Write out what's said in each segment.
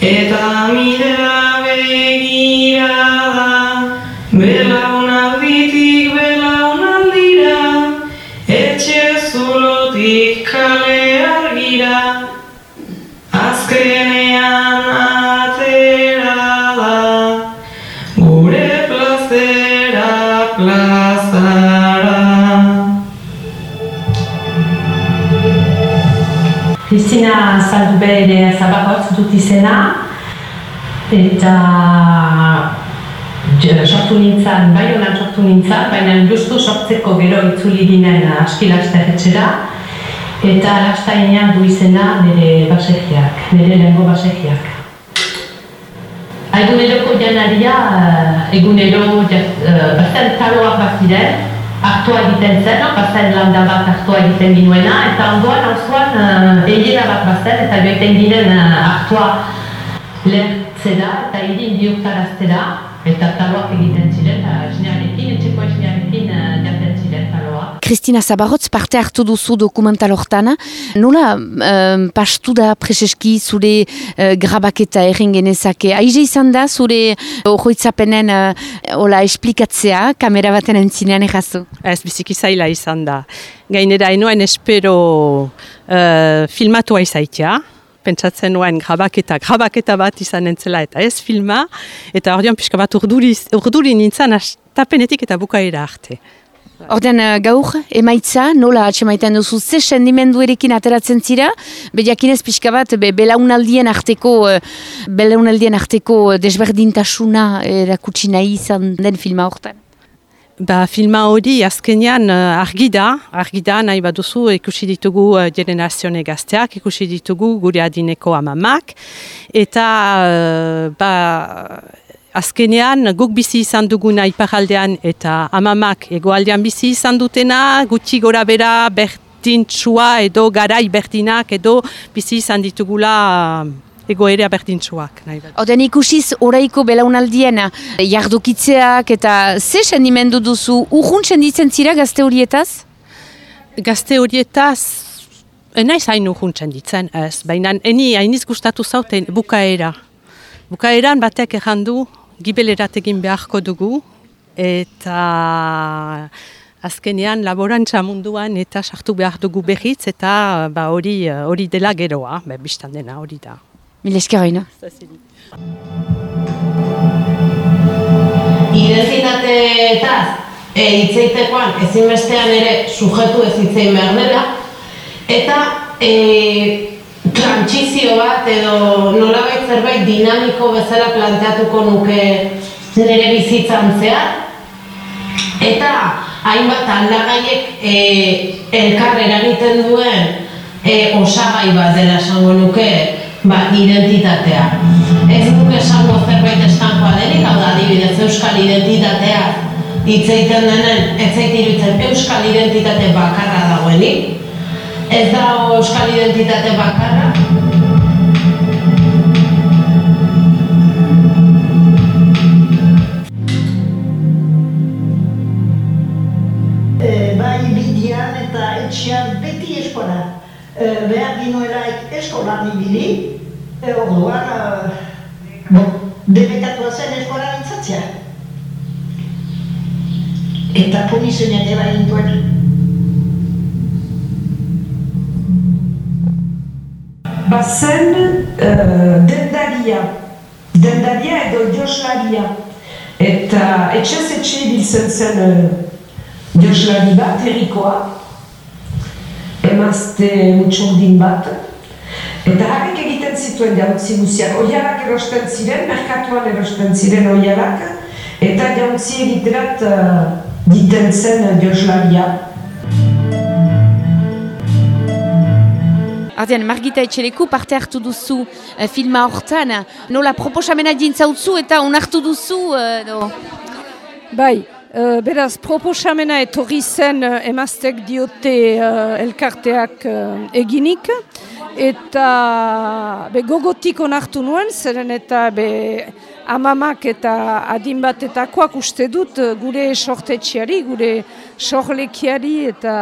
eta midera begira da Belaunalditik belaunaldira etxe zulotik kale argira. Azkenean atera da gure plazera plazara Kristina Zaldube ere zabarrotz dut izena, eta sortu nintzen, bai honan sortu nintzen, baina justu sortzeko gero itzuli ginen aski lasterretxera, eta lastainean du izena nire basegiak, nire lehengo basegiak. Eguneroko janaria, egunero ja- eh, bazen taloak bat hartua egiten zen, bazen landa bat hartua egiten ginuena, eta ondoan auzoan uh, eilera bat bazen, eta joiten ginen uh, hartua lehertzera eta irin diuktaraztera, eta taloak egiten ziren, eta Kristina Zabarrotz parte hartu duzu dokumental hortan. Nola um, pastu da preseski zure uh, grabaketa egin genezake? Aize izan da zure horroitzapenen uh, hola esplikatzea, kamera baten entzinean errazu? Ez biziki zaila izan da. Gainera, enoen espero uh, filmatua izaitia. Pentsatzen nuen grabaketa, grabaketa bat izan entzela eta ez filma. Eta ordean pixka bat urduri, urduri nintzen tapenetik eta bukaera arte. Ordean uh, gaur, emaitza, nola atxemaiten duzu, ze sendimenduerekin ateratzen zira, bejakinez pixka bat, be, belaunaldien arteko, uh, belaunaldien arteko uh, desberdintasuna erakutsi nahi izan den filma hortan. Ba, filma hori azkenean argi da, argi da nahi baduzu ikusi ditugu generazione gazteak, ikusi ditugu gure adineko amamak, eta ba, azkenean guk bizi izan duguna iparaldean eta amamak egoaldean bizi izan dutena, gutxi gora bera bertintsua edo garai bertinak edo bizi izan ditugula uh, egoera bat. Oden ikusiz oraiko belaunaldien jardukitzeak eta ze sendimendu duzu urrun senditzen zira gazte horietaz? Gazte horietaz, enaiz hain urruntzen ditzen ez, baina eni hainiz gustatu zauten bukaera. Bukaeran batek errandu, gibelerat egin beharko dugu, eta azkenean laborantza munduan eta sartu behar dugu berriz, eta ba, hori hori dela geroa, be, biztan dena hori da. Mil esker baina. identitateetaz e, hitzeitekoan ezinbestean ere sujetu ez hitzein behar dela eta e, trantsizio bat edo nolabait zerbait dinamiko bezala planteatuko nuke nire bizitzan zehar eta hainbat aldagaiek e, elkar eragiten duen e, osagai bat dela esango nuke ba, identitatea. Ez nuke esango zerbait estankoa denik, hau da, adibidez, euskal identitatea hitz egiten denen, ez zait iruditzen euskal identitate bakarra dagoenik. Ez dago euskal identitate bakarra, e, bai bidian eta etxean beti eskola. E, behar ginuelaik eskolan ibili, e, orduan, e, bon, debekatua zen eskola nintzatzea. Eta punizioen ere Bazen uh, dendaria, dendaria edo joslaria. Eta etxez etxe ibiltzen zen uh, joslari bat, herrikoa, emazte mutxordin bat. Eta harrek egiten zituen jauntzi guziak, oialak erosten ziren, merkatuan erosten ziren oialak, eta jauntzi egiterat uh, diten zen joslaria. Ardean, Margita Etxeleku parte hartu duzu eh, filma hortan. Nola proposamena dintzautzu eta onartu duzu eh, edo... Bai, eh, beraz, proposamena etorri zen eh, emaztek diote eh, elkarteak eginik, eta be, gogotik onartu nuen, zeren eta be, amamak eta adin batetakoak uste dut eh, gure sortetxeari, gure sorlekiari eta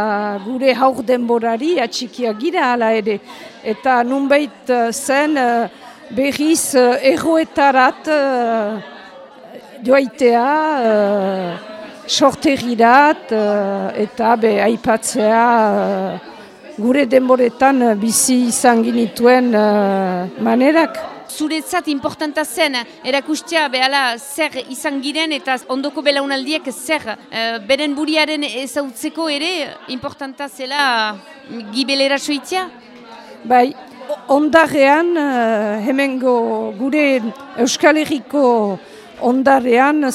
gure haur denborari atxikiak gira hala ere. Eta nunbait eh, zen eh, berriz uh, erroetarat joaitea, sorterirat eta be aipatzea gure denboretan uh, bizi izan ginituen uh, manerak. Zuretzat importanta zen, erakustea behala zer izan giren eta ondoko belaunaldiek zer uh, beren buriaren ezautzeko ere importanta zela gibelera soitzia? Bai, ondarrean, uh, hemengo gure Euskal Herriko ondarrean uh,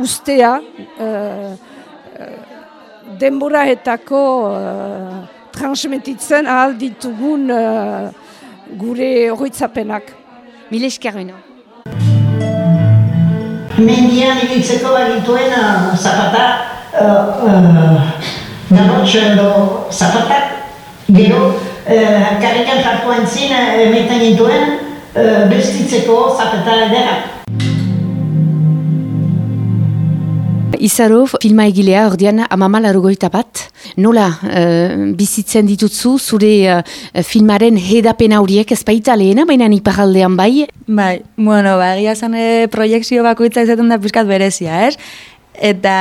ustea uh, uh, denboraetako uh, transmititzen ahal ditugun uh, gure horretzapenak. Mil esker beno. Mendian ibiltzeko bagituen uh, zapata, uh, uh, garrotxe edo zapatak, gero, uh, karrikan jartu entzin, uh, emaiten gintuen, uh, bestitzeko zapata edera. Izaro, filma egilea, ordean, amamala rugoita bat. Nola, uh, bizitzen ditutzu, zure uh, filmaren hedapena horiek ez baita lehena, baina iparaldean bai? Bai, bueno, ba, egia zan e, proiektzio bakoitza izaten da pizkat berezia, ez? Eta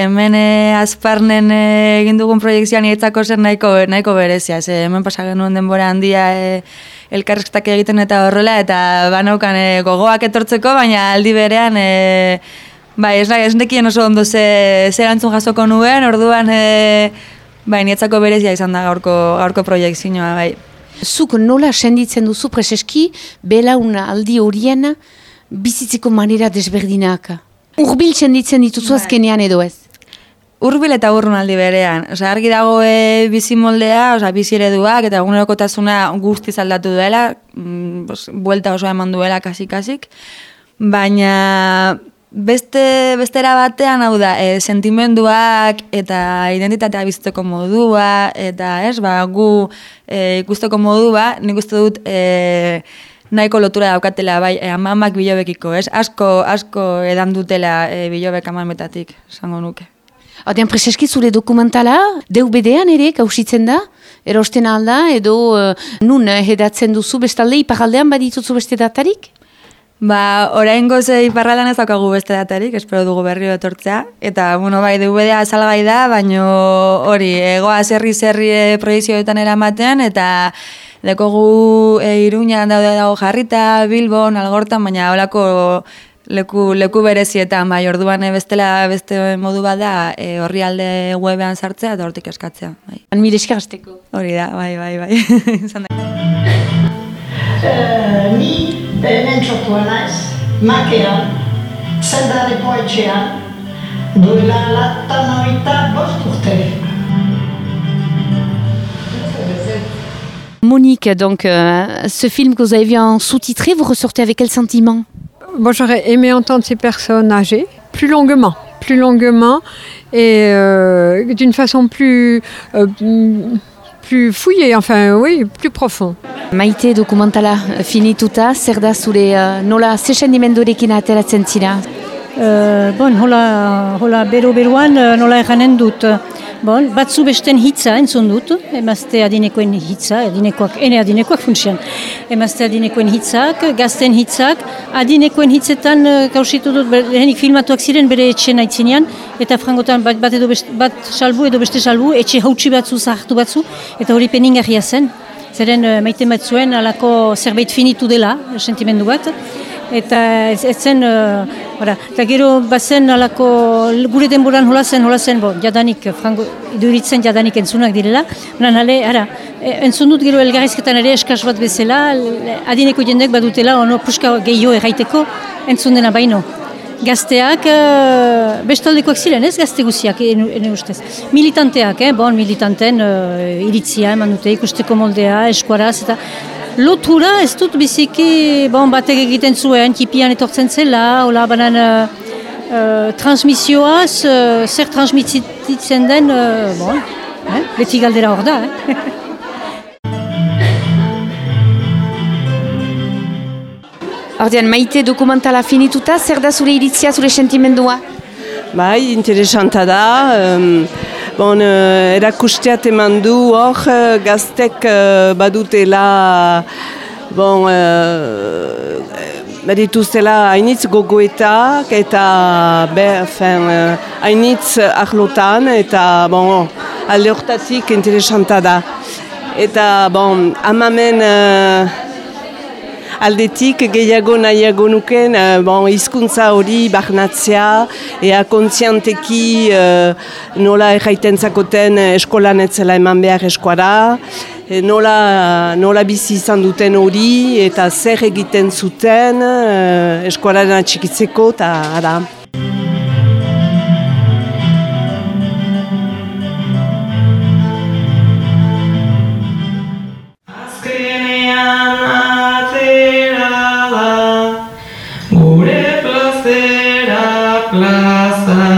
hemen azparnen egin dugun proiektzioan nietzako zer nahiko, nahiko berezia, ze hemen pasa genuen denbora handia e, elkarrezketak egiten eta horrela, eta banaukan e, gogoak etortzeko, baina aldi berean... E, Bai, ez, ez nekien oso ondo ze, ze erantzun jasoko nuen, orduan e, bai, nietzako berezia izan da gaurko, gaurko proiektzioa, bai. Zuk nola senditzen duzu preseski belauna aldi horien bizitzeko manera desberdinak? Urbil senditzen dituzu Bai. azkenean edo ez? Urbil eta urrun aldi berean. Osa, argi dago e, bizi moldea, osa, bizi ereduak eta egunerokotasuna guztiz aldatu duela, mm, bos, buelta oso eman duela kasik-kasik, baina beste bestera batean hau da, e, sentimenduak eta identitatea bizitzeko modua eta ez, ba, gu e, ikusteko modua, nik uste dut e, nahiko lotura daukatela bai e, amamak bilobekiko, ez? Asko, asko edan dutela e, bilobek amametatik, esango nuke. Ordean preseski zure dokumentala, DVD-an ere kausitzen da? Erosten alda edo nun hedatzen duzu bestalde iparaldean badituzu beste datarik? Ba, orain goze iparralan ez daukagu beste datarik, espero dugu berri etortzea. Eta, bueno, bai, DVD-a salgai da, baino hori, egoa zerri-zerri e, proiezioetan eramatean, eta dekogu e, iruñan daude dago jarrita, Bilbon, Algortan, baina holako leku, leku berezietan, bai, orduan e, bestela beste modu bat da, e, horri alde webean sartzea eta hortik eskatzea. Bai. Mil esker hasteko. Hori da, bai, bai, bai. Izan da. Makean, duela latan bost urte. Monique, donc, euh, ce film que vous avez vu en sous-titré, vous ressortez avec quel sentiment? Bon, j'aurais aimé entendre ces personnes âgées plus longuement, plus longuement et euh, d'une façon plus, euh, plus fouillée, enfin oui, plus profond. Maite dokumentala finituta, zer da zure uh, nola ze sendimendurekin ateratzen zira? Uh, bon, hola, hola bero-beroan uh, nola erranen dut. Bon, batzu besten hitza entzun dut, emazte adinekoen hitza, adinekoak, ene adinekoak funtsian. Emazte adinekoen hitzak, gazten hitzak, adinekoen hitzetan kausitu dut, ber- lehenik filmatuak ziren bere etxen aitzinean, eta frangotan bat, bat, edo best, bat salbu edo beste salbu, etxe hautsi batzu, zahartu batzu, eta hori peningarria zen. Zeren uh, maite bat zuen alako zerbait finitu dela, sentimendu bat, eta ez, ez zen, uh, ora, eta gero bazen alako, gure denboran hola zen, hola zen, bo, jadanik, frango, iduritzen jadanik entzunak direla, baina hale, ara, e, entzun dut gero elgarrizketan ere eskaz bat bezala, adineko jendek badutela, ono puska gehiago erraiteko, entzun dena baino. Gazteak, uh, bestaldekoak ziren, ez gazte guziak, ene ustez. Militanteak, eh? bon, militanten uh, iritzia eman dute, ikusteko moldea, eskuaraz, eta lotura ez dut biziki, bon, batek egiten zuen, tipian etortzen zela, hola, banan uh, uh, transmisioaz, uh, zer transmititzen den, uh, bon, eh? beti galdera hor da, eh? Ordean, maite dokumentala finituta, zer da zure iritzia, zure sentimendua? Bai, interesanta da. Um, bon, uh, erakusteat eman du hor uh, gaztek uh, badutela bon, uh, badituztela hainitz gogoetak eta be, fin, uh, ahlotan eta bon, alde hortatik interesanta da. Eta bon, amamen uh, aldetik gehiago nahiago nuken uh, bon, izkuntza hori barnatzea ea kontzianteki uh, nola erraiten zakoten eskolan etzela eman behar eskuara nola, nola bizi izan duten hori eta zer egiten zuten uh, eskualaren atxikitzeko eta ara. plaza.